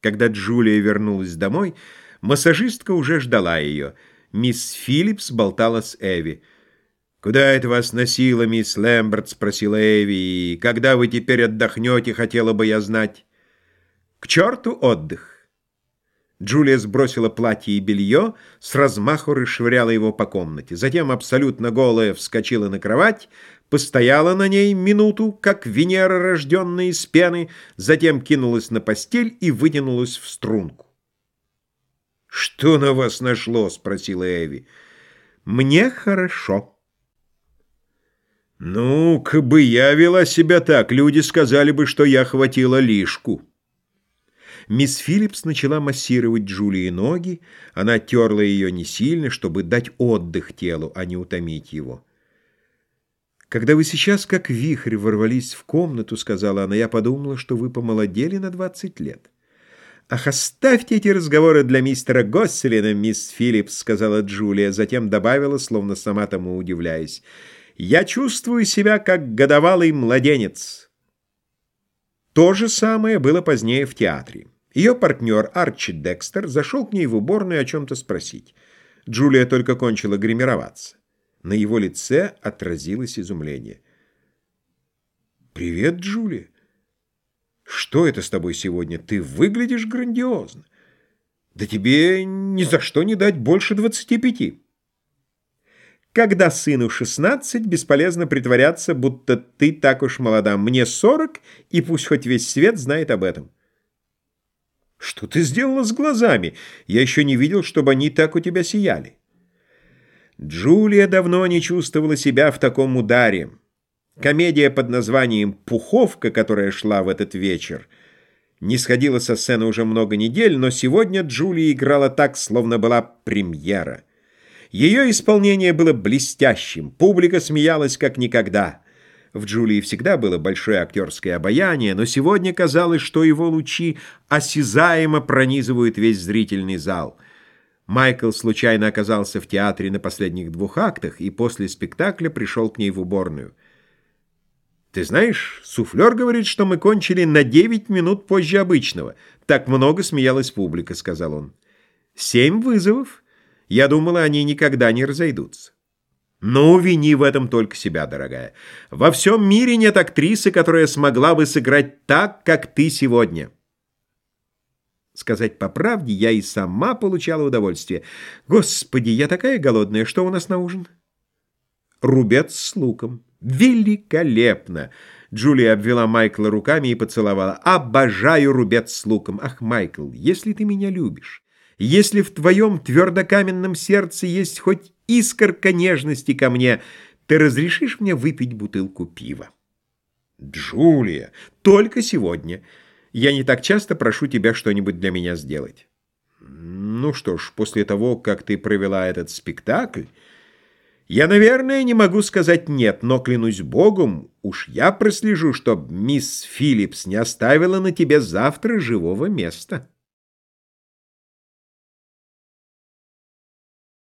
Когда Джулия вернулась домой, массажистка уже ждала ее. Мисс Филлипс болтала с Эви. «Куда это вас носило, мисс Лэмберт?» — спросила Эви. «И когда вы теперь отдохнете, хотела бы я знать». «К черту отдых!» Джулия сбросила платье и белье, с размаху расшвыряла его по комнате. Затем, абсолютно голая, вскочила на кровать, постояла на ней минуту, как Венера, рожденная из пены, затем кинулась на постель и вытянулась в струнку. «Что на вас нашло?» — спросила Эви. «Мне хорошо». «Ну, как бы я вела себя так, люди сказали бы, что я хватила лишку». Мисс Филлипс начала массировать Джулии ноги. Она терла ее не сильно, чтобы дать отдых телу, а не утомить его. «Когда вы сейчас, как вихрь, ворвались в комнату, — сказала она, — я подумала, что вы помолодели на двадцать лет». «Ах, оставьте эти разговоры для мистера Госселина, мисс Филлипс», — сказала Джулия, затем добавила, словно сама тому удивляясь. «Я чувствую себя, как годовалый младенец». То же самое было позднее в театре. Ее партнер Арчи Декстер зашел к ней в уборную о чем-то спросить. Джулия только кончила гримироваться. На его лице отразилось изумление. «Привет, Джулия. Что это с тобой сегодня? Ты выглядишь грандиозно. Да тебе ни за что не дать больше двадцати пяти». Когда сыну шестнадцать, бесполезно притворяться, будто ты так уж молода. Мне сорок, и пусть хоть весь свет знает об этом. Что ты сделала с глазами? Я еще не видел, чтобы они так у тебя сияли. Джулия давно не чувствовала себя в таком ударе. Комедия под названием «Пуховка», которая шла в этот вечер, не сходила со сцены уже много недель, но сегодня Джулия играла так, словно была премьера. Ее исполнение было блестящим, публика смеялась как никогда — в Джулии всегда было большое актерское обаяние, но сегодня казалось, что его лучи осязаемо пронизывают весь зрительный зал. Майкл случайно оказался в театре на последних двух актах и после спектакля пришел к ней в уборную. «Ты знаешь, суфлер говорит, что мы кончили на девять минут позже обычного. Так много смеялась публика», — сказал он. «Семь вызовов. Я думала, они никогда не разойдутся». Но вини в этом только себя, дорогая. Во всем мире нет актрисы, которая смогла бы сыграть так, как ты сегодня. Сказать по правде, я и сама получала удовольствие. Господи, я такая голодная. Что у нас на ужин? Рубец с луком. Великолепно! Джулия обвела Майкла руками и поцеловала. Обожаю рубец с луком. Ах, Майкл, если ты меня любишь, если в твоем твердокаменном сердце есть хоть искорка нежности ко мне, ты разрешишь мне выпить бутылку пива? Джулия, только сегодня. Я не так часто прошу тебя что-нибудь для меня сделать. Ну что ж, после того, как ты провела этот спектакль, я, наверное, не могу сказать «нет», но, клянусь Богом, уж я прослежу, чтоб мисс Филлипс не оставила на тебе завтра живого места».